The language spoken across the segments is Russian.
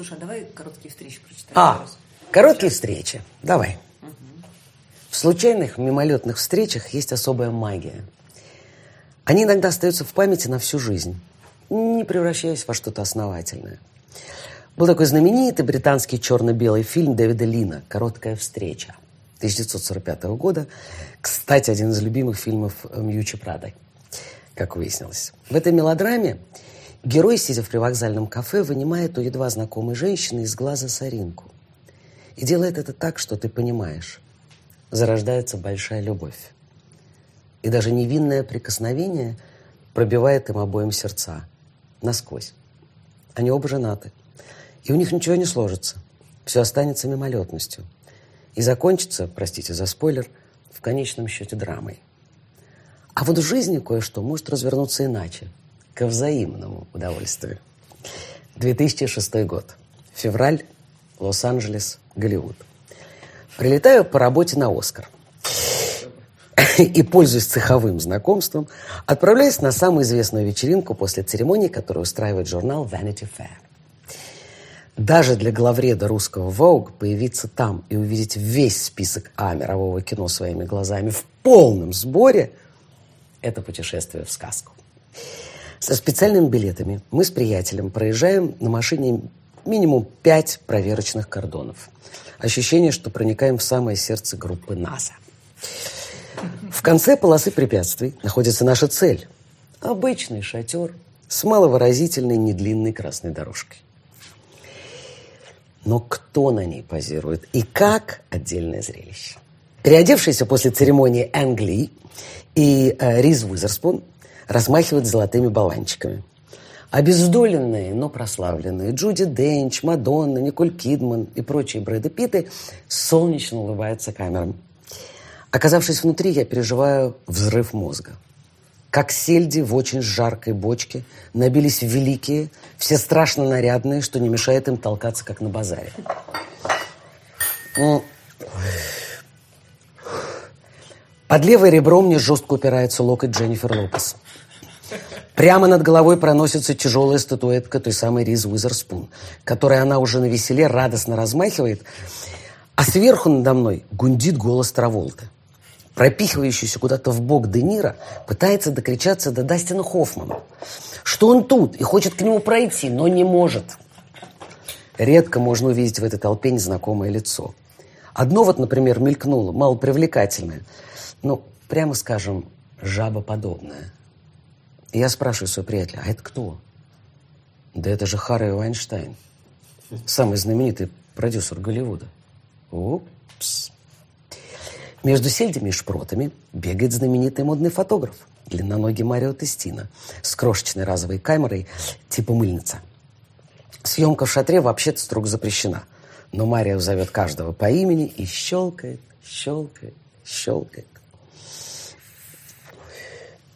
Слушай, а давай короткие встречи прочитаем. А, короткие встречи. Давай. В случайных мимолетных встречах есть особая магия. Они иногда остаются в памяти на всю жизнь, не превращаясь во что-то основательное. Был такой знаменитый британский черно-белый фильм Дэвида Лина «Короткая встреча» 1945 года. Кстати, один из любимых фильмов Мьючи Прадой, как выяснилось. В этой мелодраме герой, сидя в привокзальном кафе, вынимает у едва знакомой женщины из глаза соринку. И делает это так, что ты понимаешь. Зарождается большая любовь. И даже невинное прикосновение пробивает им обоим сердца. Насквозь. Они оба женаты. И у них ничего не сложится. Все останется мимолетностью. И закончится, простите за спойлер, в конечном счете драмой. А вот в жизни кое-что может развернуться иначе, ко взаимному удовольствию. 2006 год. Февраль, Лос-Анджелес, Голливуд. Прилетаю по работе на «Оскар». И, пользуясь цеховым знакомством, отправляюсь на самую известную вечеринку после церемонии, которую устраивает журнал Vanity Fair. Даже для главреда русского Vogue появиться там и увидеть весь список А мирового кино своими глазами в полном сборе – это путешествие в сказку. Со специальными билетами мы с приятелем проезжаем на машине минимум пять проверочных кордонов. Ощущение, что проникаем в самое сердце группы НАСА. В конце полосы препятствий находится наша цель – обычный шатер с маловыразительной недлинной красной дорожкой. Но кто на ней позирует и как – отдельное зрелище. Переодевшиеся после церемонии Энгли и э, Риз Уизерспун размахивают золотыми баланчиками. Обездоленные, но прославленные Джуди Денч, Мадонна, Николь Кидман и прочие Брэды Питты солнечно улыбаются камерам. Оказавшись внутри, я переживаю взрыв мозга. Как сельди в очень жаркой бочке набились великие, все страшно нарядные, что не мешает им толкаться, как на базаре. Под левое ребро мне жестко упирается локоть Дженнифер Лопес. Прямо над головой проносится тяжелая статуэтка той самой Риз Уизерспун, которой она уже на веселе радостно размахивает, а сверху надо мной гундит голос Траволты пропихивающийся куда-то в бок Де Ниро, пытается докричаться до Дастина Хоффмана, что он тут и хочет к нему пройти, но не может. Редко можно увидеть в этой толпе незнакомое лицо. Одно вот, например, мелькнуло, малопривлекательное, ну, прямо скажем, жабоподобное. И я спрашиваю своего приятеля, а это кто? Да это же Харри Вайнштейн, самый знаменитый продюсер Голливуда. Упс. Между сельдями и шпротами бегает знаменитый модный фотограф, длинноногий Марио Тестина, с крошечной разовой камерой типа мыльница. Съемка в шатре вообще-то строго запрещена, но Марио зовет каждого по имени и щелкает, щелкает, щелкает.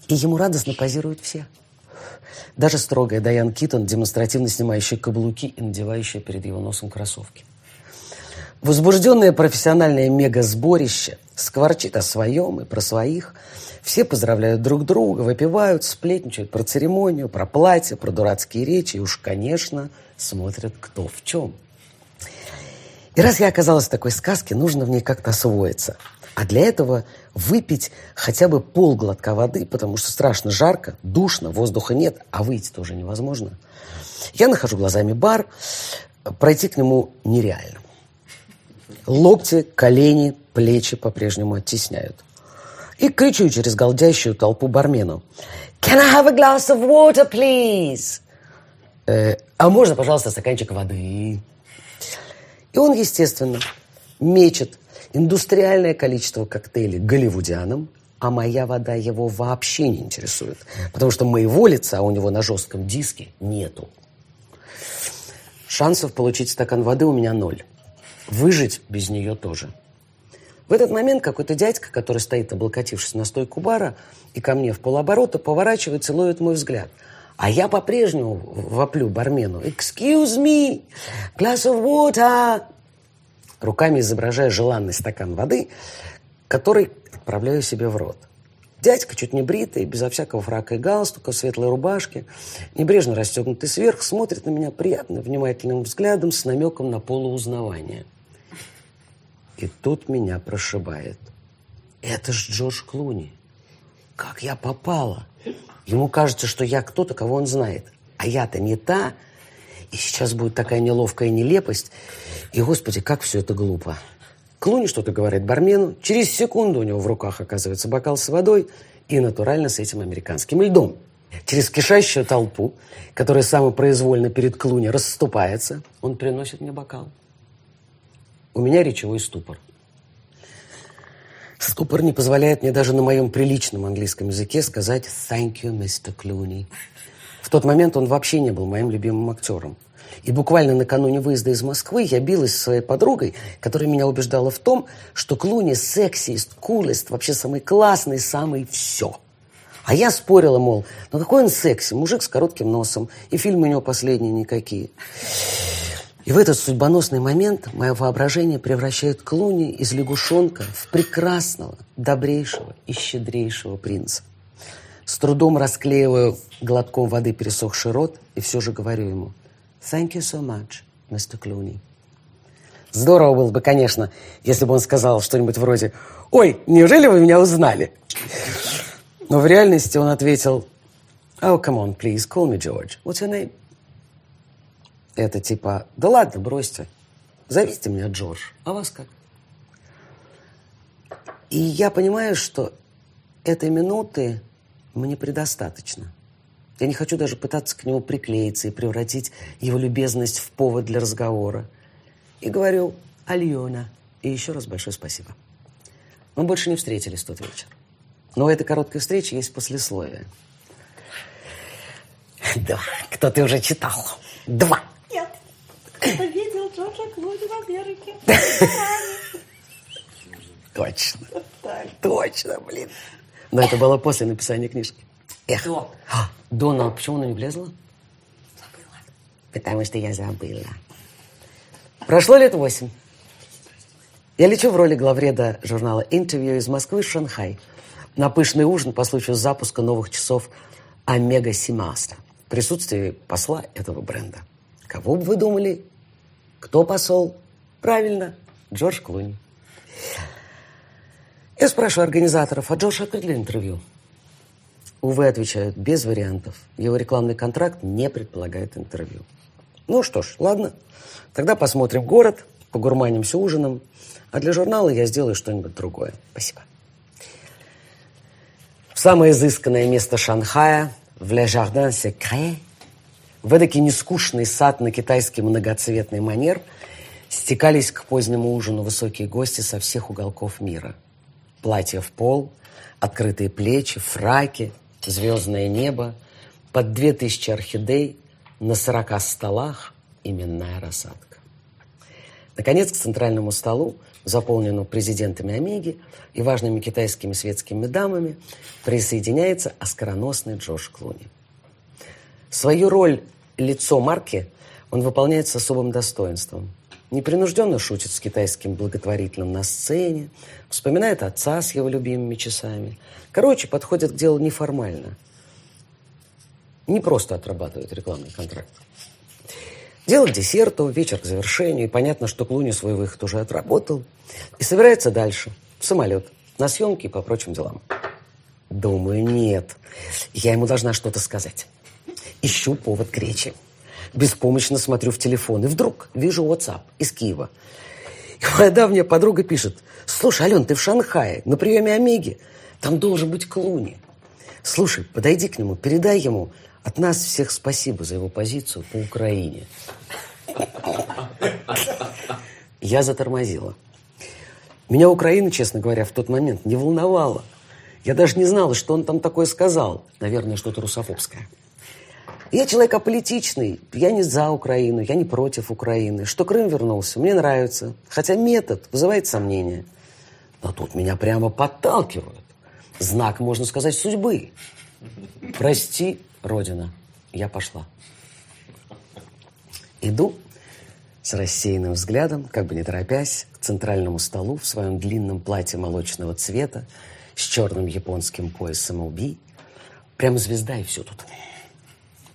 И ему радостно позируют все. Даже строгая Дайан Китон, демонстративно снимающая каблуки и надевающая перед его носом кроссовки. Возбужденное профессиональное мега-сборище скворчит о своем и про своих. Все поздравляют друг друга, выпивают, сплетничают про церемонию, про платье, про дурацкие речи и уж, конечно, смотрят кто в чем. И раз я оказалась в такой сказке, нужно в ней как-то освоиться. А для этого выпить хотя бы полглотка воды, потому что страшно жарко, душно, воздуха нет, а выйти тоже невозможно. Я нахожу глазами бар, пройти к нему нереально. Локти, колени, плечи по-прежнему оттесняют. И кричу через голдящую толпу бармену. «Can I have a glass of water, please?» э, «А можно, пожалуйста, стаканчик воды?» И он, естественно, мечет индустриальное количество коктейлей голливудианам, а моя вода его вообще не интересует, потому что моего лица у него на жестком диске нету. Шансов получить стакан воды у меня ноль. Выжить без нее тоже. В этот момент какой-то дядька, который стоит, облокотившись на стойку бара, и ко мне в полоборота поворачивается и ловит мой взгляд. А я по-прежнему воплю бармену «Excuse me! Glass of water!» Руками изображая желанный стакан воды, который отправляю себе в рот. Дядька чуть не бритый, безо всякого фрака и галстука, в светлой рубашке, небрежно расстегнутый сверх, смотрит на меня приятным, внимательным взглядом с намеком на полуузнавание. И тут меня прошибает. Это ж Джордж Клуни. Как я попала? Ему кажется, что я кто-то, кого он знает. А я-то не та. И сейчас будет такая неловкая нелепость. И, господи, как все это глупо. Клуни что-то говорит бармену. Через секунду у него в руках оказывается бокал с водой и натурально с этим американским льдом. Через кишащую толпу, которая самопроизвольно перед Клуни расступается, он приносит мне бокал. У меня речевой ступор. Ступор не позволяет мне даже на моем приличном английском языке сказать «Thank you, Mr. Clooney». В тот момент он вообще не был моим любимым актером. И буквально накануне выезда из Москвы я билась со своей подругой, которая меня убеждала в том, что Клуни сексист, кулест, вообще самый классный, самый все. А я спорила, мол, ну какой он секси, мужик с коротким носом, и фильмы у него последние никакие. И в этот судьбоносный момент мое воображение превращает Клуни из лягушонка в прекрасного, добрейшего и щедрейшего принца. С трудом расклеиваю глотком воды пересохший рот и все же говорю ему «Thank you so much, Mr. Clooney». Здорово было бы, конечно, если бы он сказал что-нибудь вроде «Ой, неужели вы меня узнали?» Но в реальности он ответил «Oh, come on, please, call me George. What's your name?» Это типа, да ладно, бросьте. Зовите меня Джордж. А вас как? И я понимаю, что этой минуты мне предостаточно. Я не хочу даже пытаться к нему приклеиться и превратить его любезность в повод для разговора. И говорю «Альона». И еще раз большое спасибо. Мы больше не встретились тот вечер. Но у этой короткой встречи есть послесловие. Да, кто ты уже читал? Два. Кто видел Джорджа Клуни в Америке? Точно. Точно, блин. Но это было после написания книжки. Эх. До. А, до, но почему она не влезла? Забыла. Потому что я забыла. Прошло лет восемь. Я лечу в роли главреда журнала «Интервью» из Москвы в Шанхай на пышный ужин по случаю запуска новых часов «Омега Симаста» в присутствии посла этого бренда. Кого бы вы думали, кто посол? Правильно, Джордж Клуни. Я спрашиваю организаторов, а Джордж открыт ли интервью? Увы, отвечают, без вариантов. Его рекламный контракт не предполагает интервью. Ну что ж, ладно. Тогда посмотрим город, погурманимся ужином. А для журнала я сделаю что-нибудь другое. Спасибо. В самое изысканное место Шанхая, в Le Jardin Secret, в эдакий нескучный сад на китайский многоцветный манер стекались к позднему ужину высокие гости со всех уголков мира. Платья в пол, открытые плечи, фраки, звездное небо, под две тысячи орхидей, на сорока столах именная рассадка. Наконец, к центральному столу, заполненному президентами Омеги и важными китайскими светскими дамами, присоединяется оскароносный Джош Клуни. Свою роль лицо марки он выполняет с особым достоинством. Непринужденно шутит с китайским благотворительным на сцене, вспоминает отца с его любимыми часами. Короче, подходит к делу неформально. Не просто отрабатывает рекламный контракт. Дело к десерту, вечер к завершению, и понятно, что Клуни свой выход уже отработал. И собирается дальше, в самолет, на съемки и по прочим делам. Думаю, нет. Я ему должна что-то сказать. Ищу повод к речи. Беспомощно смотрю в телефон. И вдруг вижу WhatsApp из Киева. И моя давняя подруга пишет. Слушай, Ален, ты в Шанхае, на приеме Омеги. Там должен быть Клуни. Слушай, подойди к нему, передай ему от нас всех спасибо за его позицию по Украине. Я затормозила. Меня Украина, честно говоря, в тот момент не волновала. Я даже не знала, что он там такое сказал. Наверное, что-то русофобское. Я человек аполитичный, я не за Украину, я не против Украины. Что Крым вернулся, мне нравится. Хотя метод вызывает сомнения. Но тут меня прямо подталкивают. Знак, можно сказать, судьбы. Прости, Родина, я пошла. Иду с рассеянным взглядом, как бы не торопясь, к центральному столу в своем длинном платье молочного цвета, с черным японским поясом LB. Прямо звезда и все тут.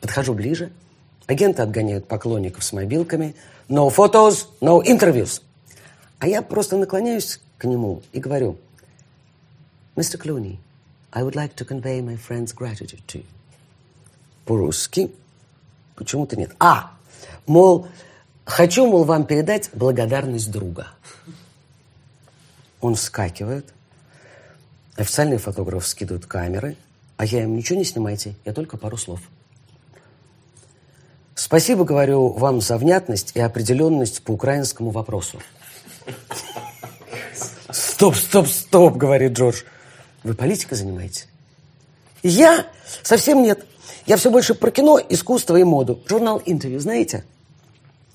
Подхожу ближе. Агенты отгоняют поклонников с мобилками. No photos, no interviews. А я просто наклоняюсь к нему и говорю, Mr. Clooney, I would like to convey my friend's gratitude to you. По-русски почему-то нет. А, мол, хочу, мол, вам передать благодарность друга. Он вскакивает, официальные фотографы скидывают камеры, а я им ничего не снимайте, я только пару слов. Спасибо, говорю, вам за внятность и определенность по украинскому вопросу. Стоп, стоп, стоп, говорит Джордж. Вы политикой занимаетесь? Я? Совсем нет. Я все больше про кино, искусство и моду. Журнал интервью, знаете?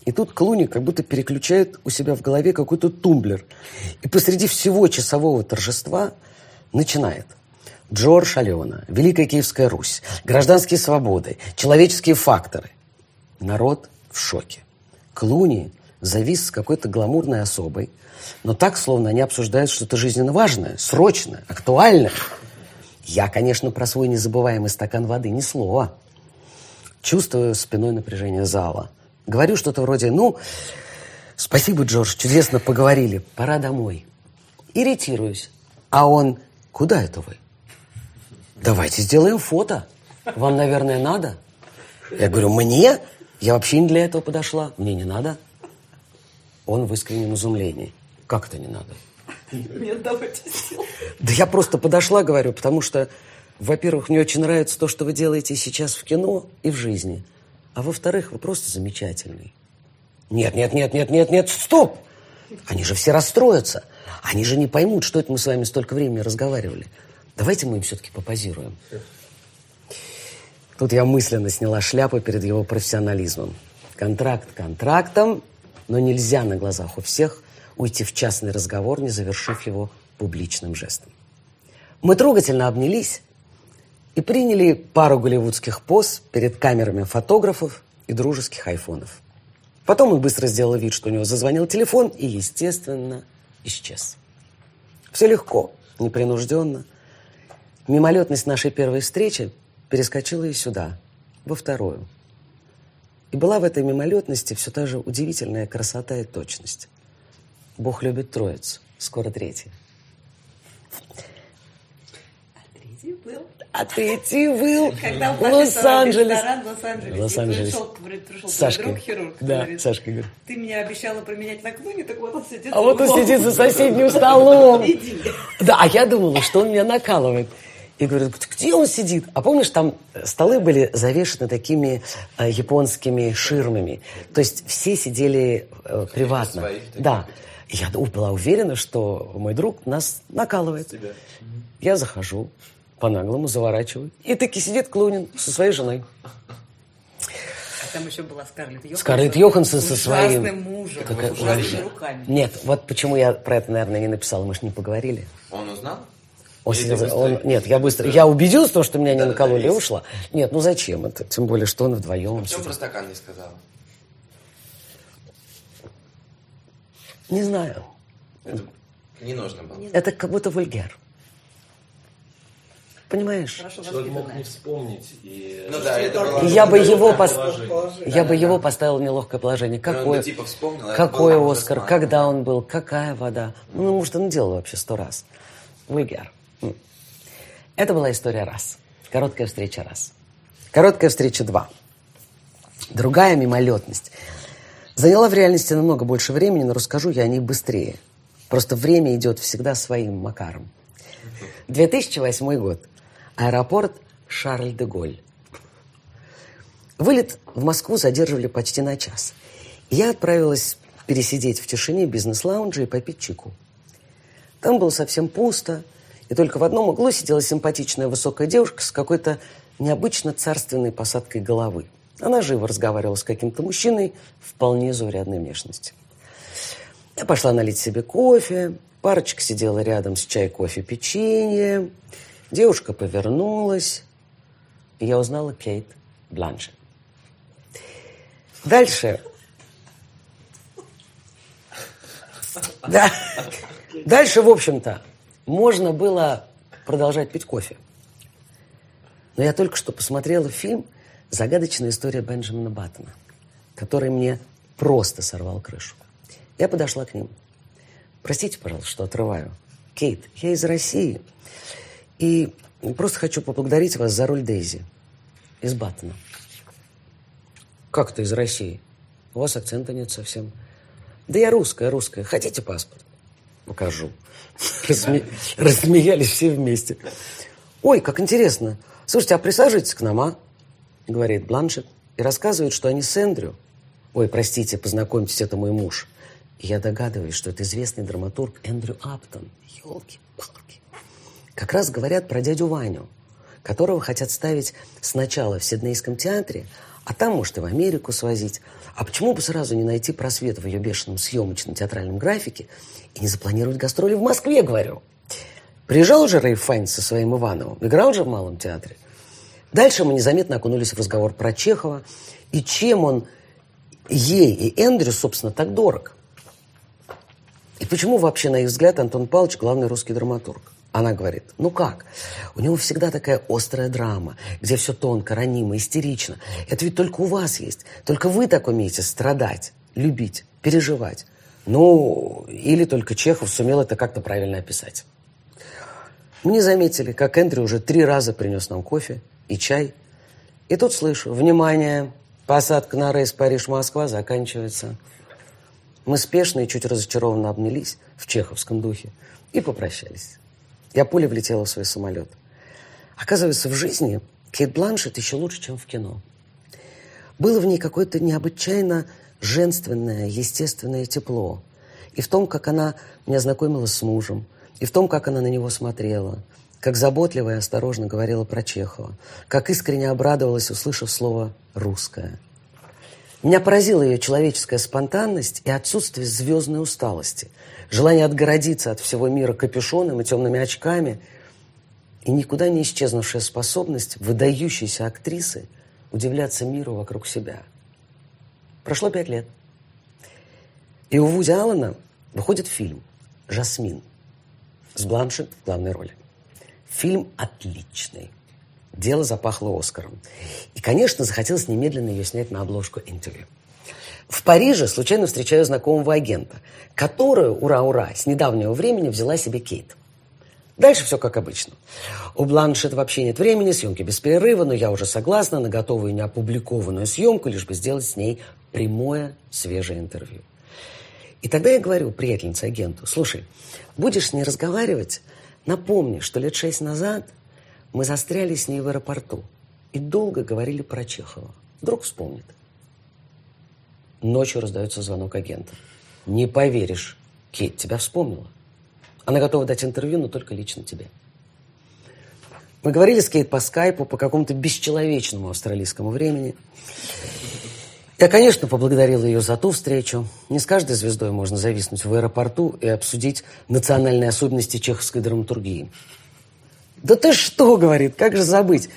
И тут Клуни как будто переключает у себя в голове какой-то тумблер. И посреди всего часового торжества начинает. Джордж Алена, Великая Киевская Русь, гражданские свободы, человеческие факторы. Народ в шоке. Клуни завис с какой-то гламурной особой, но так, словно они обсуждают что-то жизненно важное, срочное, актуальное. Я, конечно, про свой незабываемый стакан воды ни слова. Чувствую спиной напряжение зала. Говорю что-то вроде, ну, спасибо, Джордж, чудесно поговорили, пора домой. Иритируюсь. А он, куда это вы? Давайте сделаем фото. Вам, наверное, надо? Я говорю, мне? Я вообще не для этого подошла. Мне не надо. Он в искреннем изумлении. Как это не надо? Нет, давайте сделаем. Да я просто подошла, говорю, потому что, во-первых, мне очень нравится то, что вы делаете сейчас в кино и в жизни. А во-вторых, вы просто замечательный. Нет, нет, нет, нет, нет, нет, стоп! Они же все расстроятся. Они же не поймут, что это мы с вами столько времени разговаривали. Давайте мы им все-таки попозируем. Тут я мысленно сняла шляпу перед его профессионализмом. Контракт контрактом, но нельзя на глазах у всех уйти в частный разговор, не завершив его публичным жестом. Мы трогательно обнялись и приняли пару голливудских поз перед камерами фотографов и дружеских айфонов. Потом он быстро сделал вид, что у него зазвонил телефон и, естественно, исчез. Все легко, непринужденно. Мимолетность нашей первой встречи перескочила и сюда, во вторую. И была в этой мимолетности все та же удивительная красота и точность. Бог любит троицу, скоро третий. Третий был. А третий был Лос-Анджелес. Лос-Анджелес. Пришел Сашка. твой друг хирург. Да, говорит, Сашка говорит. Ты меня обещала променять на клуне, так вот он сидит. А вот он сидит за соседним столом. Иди. Да, а я думала, что он меня накалывает. И говорю, где он сидит? А помнишь, там столы были завешены такими э, японскими ширмами. То есть все сидели э, приватно. Да. И Я была уверена, что мой друг нас накалывает. Я захожу, по-наглому заворачиваю. И таки сидит Клунин со своей женой. А там еще была Скарлетт Йоханссон. Скарлетт Йоханссон со своим... мужем, Какая с ужасными руками. Нет, вот почему я про это, наверное, не написала. Мы же не поговорили. Он узнал? Он сидел он- нет, я быстро. Я убедилась в том, что меня не Да-да-да, накололи, и есть. ушла. Нет, ну зачем это? Тем более, что он вдвоем Почему сидит. про стакан не сказала? Не знаю. Это не нужно было. Это как будто вульгар. Понимаешь? Хорошо Человек мог не вспомнить и... Ну да, это было... И я бы его, пос- положение. я бы его поставила в неловкое положение. Ну, он Какое, бы типа вспомнил, а какой Оскар, когда он был, какая вода. Ну, может, он делал вообще сто раз. Вульгар. Это была история раз. Короткая встреча раз. Короткая встреча два. Другая мимолетность. Заняла в реальности намного больше времени, но расскажу я о ней быстрее. Просто время идет всегда своим макаром. 2008 год. Аэропорт Шарль-де-Голь. Вылет в Москву задерживали почти на час. Я отправилась пересидеть в тишине бизнес-лаунжа и попить чайку. Там было совсем пусто, и только в одном углу сидела симпатичная высокая девушка с какой-то необычно царственной посадкой головы. Она живо разговаривала с каким-то мужчиной вполне заурядной внешности. Я пошла налить себе кофе, парочка сидела рядом с чай, кофе, печенье. Девушка повернулась, и я узнала Кейт Бланшет. Дальше. Да. Дальше, в общем-то, можно было продолжать пить кофе. Но я только что посмотрела фильм «Загадочная история Бенджамина Баттона», который мне просто сорвал крышу. Я подошла к ним. Простите, пожалуйста, что отрываю. Кейт, я из России. И просто хочу поблагодарить вас за роль Дейзи из Баттона. Как ты из России? У вас акцента нет совсем. Да я русская, русская. Хотите паспорт? Покажу. Разме... Рассмеялись все вместе. Ой, как интересно. Слушайте, а присаживайтесь к нам, а? Говорит Бланшет. И рассказывает, что они с Эндрю. Ой, простите, познакомьтесь, это мой муж. И я догадываюсь, что это известный драматург Эндрю Аптон. Елки-палки. Как раз говорят про дядю Ваню, которого хотят ставить сначала в Сиднейском театре, а там, может, и в Америку свозить. А почему бы сразу не найти просвет в ее бешеном съемочном театральном графике и не запланировать гастроли в Москве, говорю? Приезжал же Рэй Файнс со своим Ивановым, играл же в Малом театре. Дальше мы незаметно окунулись в разговор про Чехова и чем он ей и Эндрю, собственно, так дорог. И почему вообще, на их взгляд, Антон Павлович главный русский драматург? Она говорит, ну как? У него всегда такая острая драма, где все тонко, ранимо, истерично. Это ведь только у вас есть. Только вы так умеете страдать, любить, переживать. Ну, или только Чехов сумел это как-то правильно описать. Мы не заметили, как Эндрю уже три раза принес нам кофе и чай. И тут слышу, внимание, посадка на рейс Париж-Москва заканчивается. Мы спешно и чуть разочарованно обнялись в чеховском духе и попрощались. Я пулей влетела в свой самолет. Оказывается, в жизни Кейт Бланшет еще лучше, чем в кино. Было в ней какое-то необычайно женственное, естественное тепло. И в том, как она меня знакомила с мужем, и в том, как она на него смотрела, как заботливо и осторожно говорила про Чехова, как искренне обрадовалась, услышав слово «русское». Меня поразила ее человеческая спонтанность и отсутствие звездной усталости, желание отгородиться от всего мира капюшоном и темными очками, и никуда не исчезнувшая способность выдающейся актрисы удивляться миру вокруг себя. Прошло пять лет. И у Вуди Аллена выходит фильм «Жасмин» с Бланшет в главной роли. Фильм отличный. Дело запахло Оскаром. И, конечно, захотелось немедленно ее снять на обложку интервью. В Париже случайно встречаю знакомого агента, которую, ура-ура, с недавнего времени взяла себе Кейт. Дальше все как обычно. У Бланшет вообще нет времени, съемки без перерыва, но я уже согласна на готовую неопубликованную съемку, лишь бы сделать с ней прямое свежее интервью. И тогда я говорю приятельнице агенту, слушай, будешь с ней разговаривать, напомни, что лет шесть назад мы застряли с ней в аэропорту и долго говорили про Чехова. Вдруг вспомнит. Ночью раздается звонок агента. Не поверишь, Кейт тебя вспомнила. Она готова дать интервью, но только лично тебе. Мы говорили с Кейт по скайпу по какому-то бесчеловечному австралийскому времени. Я, конечно, поблагодарила ее за ту встречу. Не с каждой звездой можно зависнуть в аэропорту и обсудить национальные особенности чеховской драматургии. «Да ты что?» — говорит, «как же забыть?»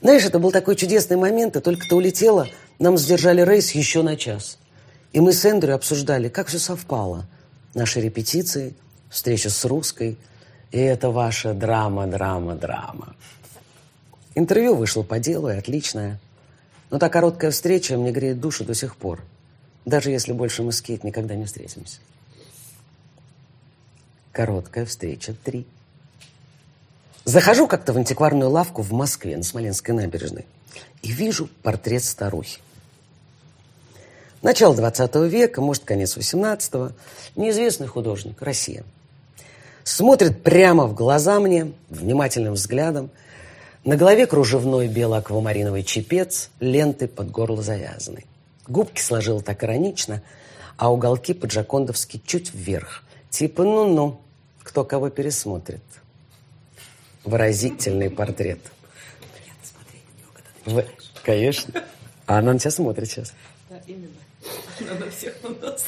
Знаешь, это был такой чудесный момент, и только ты улетела, нам задержали рейс еще на час. И мы с Эндрю обсуждали, как все совпало. Наши репетиции, встреча с русской, и это ваша драма, драма, драма. Интервью вышло по делу и отличное. Но та короткая встреча мне греет душу до сих пор. Даже если больше мы с Кейт никогда не встретимся. Короткая встреча три. Захожу как-то в антикварную лавку в Москве на Смоленской набережной и вижу портрет старухи. Начало 20 века, может, конец 18-го. Неизвестный художник, Россия. Смотрит прямо в глаза мне, внимательным взглядом. На голове кружевной бело-аквамариновый чепец, ленты под горло завязаны. Губки сложила так иронично, а уголки поджакондовски чуть вверх. Типа ну-ну, кто кого пересмотрит выразительный портрет. Вы, конечно. А она на тебя смотрит сейчас. Да, именно. Она на всех на нас.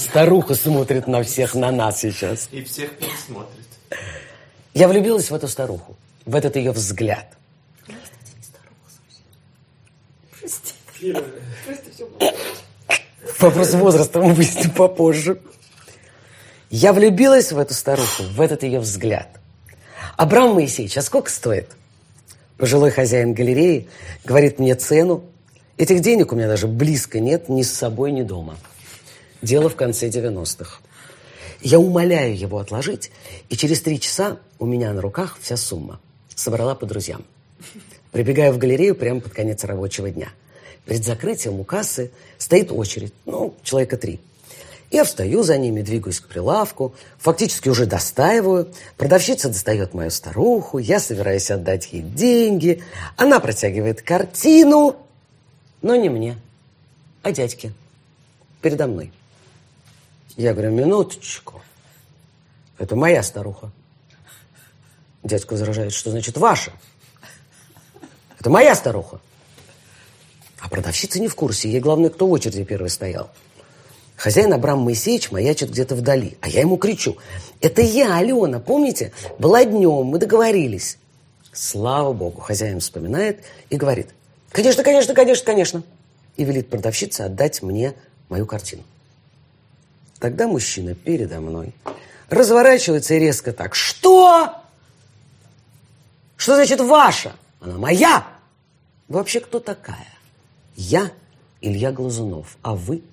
Старуха смотрит на всех на нас сейчас. И всех пересмотрит. Я влюбилась в эту старуху, в этот ее взгляд. Прости. Просто все. Вопрос возраста мы выясним попозже. Я влюбилась в эту старуху, в этот ее взгляд. Абрам Моисеевич, а сколько стоит? Пожилой хозяин галереи говорит мне цену. Этих денег у меня даже близко нет ни с собой, ни дома. Дело в конце 90-х. Я умоляю его отложить, и через три часа у меня на руках вся сумма. Собрала по друзьям. Прибегаю в галерею прямо под конец рабочего дня. Перед закрытием у кассы стоит очередь, ну, человека три. Я встаю за ними, двигаюсь к прилавку, фактически уже достаиваю. Продавщица достает мою старуху, я собираюсь отдать ей деньги. Она протягивает картину, но не мне, а дядьке передо мной. Я говорю, минуточку, это моя старуха. Дядька возражает, что значит ваша? Это моя старуха. А продавщица не в курсе, ей главное, кто в очереди первый стоял. Хозяин Абрам Моисеевич маячит где-то вдали, а я ему кричу. Это я, Алена, помните? Была днем, мы договорились. Слава богу, хозяин вспоминает и говорит. Конечно, конечно, конечно, конечно. И велит продавщице отдать мне мою картину. Тогда мужчина передо мной разворачивается и резко так. Что? Что значит ваша? Она моя. Вы вообще кто такая? Я Илья Глазунов, а вы –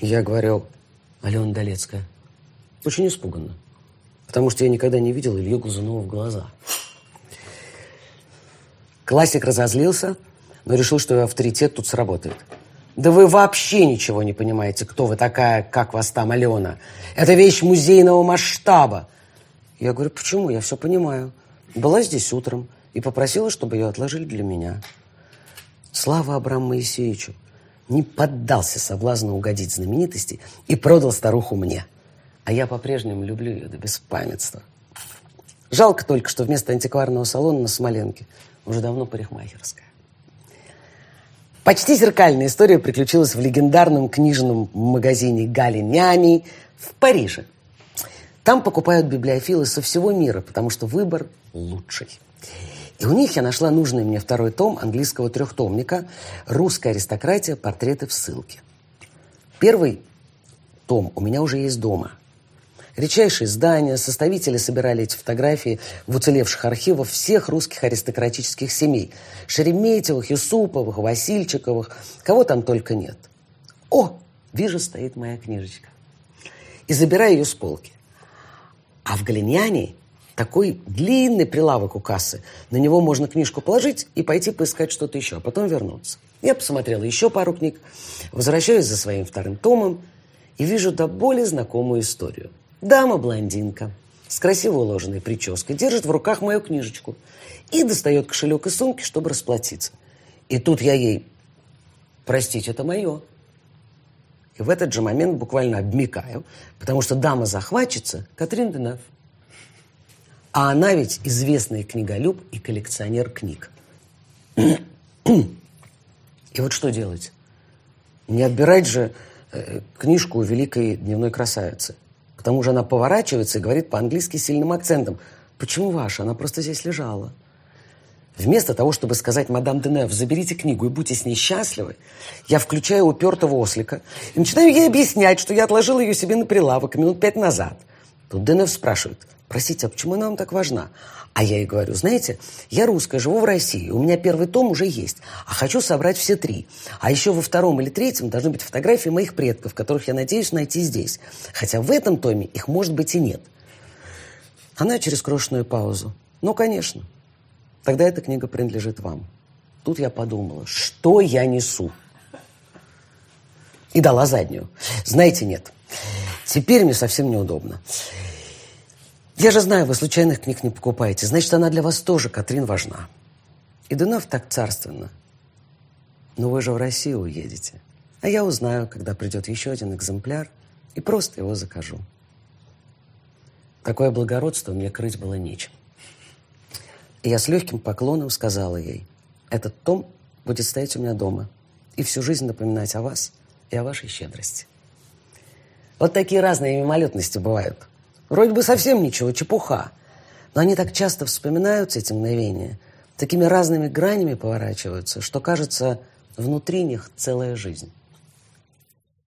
я говорю, Алена Долецкая. Очень испуганно. Потому что я никогда не видел Илью Глазунова в глаза. Классик разозлился, но решил, что его авторитет тут сработает. Да вы вообще ничего не понимаете, кто вы такая, как вас там Алена. Это вещь музейного масштаба. Я говорю, почему? Я все понимаю. Была здесь утром и попросила, чтобы ее отложили для меня. Слава Абраму Моисеевичу не поддался соблазну угодить знаменитости и продал старуху мне. А я по-прежнему люблю ее до беспамятства. Жалко только, что вместо антикварного салона на Смоленке уже давно парикмахерская. Почти зеркальная история приключилась в легендарном книжном магазине Галиняни в Париже. Там покупают библиофилы со всего мира, потому что выбор лучший. И у них я нашла нужный мне второй том английского трехтомника «Русская аристократия. Портреты в ссылке». Первый том у меня уже есть дома. Редчайшие здания, составители собирали эти фотографии в уцелевших архивах всех русских аристократических семей. Шереметьевых, Юсуповых, Васильчиковых, кого там только нет. О, вижу, стоит моя книжечка. И забираю ее с полки. А в Галиняне такой длинный прилавок у кассы. На него можно книжку положить и пойти поискать что-то еще, а потом вернуться. Я посмотрела еще пару книг, возвращаюсь за своим вторым томом и вижу до боли знакомую историю. Дама-блондинка с красиво уложенной прической держит в руках мою книжечку и достает кошелек из сумки, чтобы расплатиться. И тут я ей, простите, это мое. И в этот же момент буквально обмикаю, потому что дама-захватчица Катрин Денев. А она ведь известный книголюб и коллекционер книг. И вот что делать? Не отбирать же э, книжку у великой дневной красавицы. К тому же она поворачивается и говорит по-английски сильным акцентом. Почему ваша? Она просто здесь лежала. Вместо того, чтобы сказать мадам Денев, заберите книгу и будьте с ней счастливы, я включаю упертого ослика и начинаю ей объяснять, что я отложила ее себе на прилавок минут пять назад. Тут Денев спрашивает, простите, а почему она вам так важна? А я ей говорю, знаете, я русская, живу в России, у меня первый том уже есть, а хочу собрать все три. А еще во втором или третьем должны быть фотографии моих предков, которых я надеюсь найти здесь. Хотя в этом томе их, может быть, и нет. Она через крошечную паузу. Ну, конечно. Тогда эта книга принадлежит вам. Тут я подумала, что я несу? И дала заднюю. Знаете, нет. Теперь мне совсем неудобно. Я же знаю, вы случайных книг не покупаете. Значит, она для вас тоже, Катрин, важна. И Дунав так царственно. Но вы же в Россию уедете. А я узнаю, когда придет еще один экземпляр, и просто его закажу. Такое благородство мне крыть было нечем. И я с легким поклоном сказала ей, этот том будет стоять у меня дома и всю жизнь напоминать о вас и о вашей щедрости. Вот такие разные мимолетности бывают. Вроде бы совсем ничего, чепуха. Но они так часто вспоминаются, эти мгновения, такими разными гранями поворачиваются, что кажется, внутри них целая жизнь.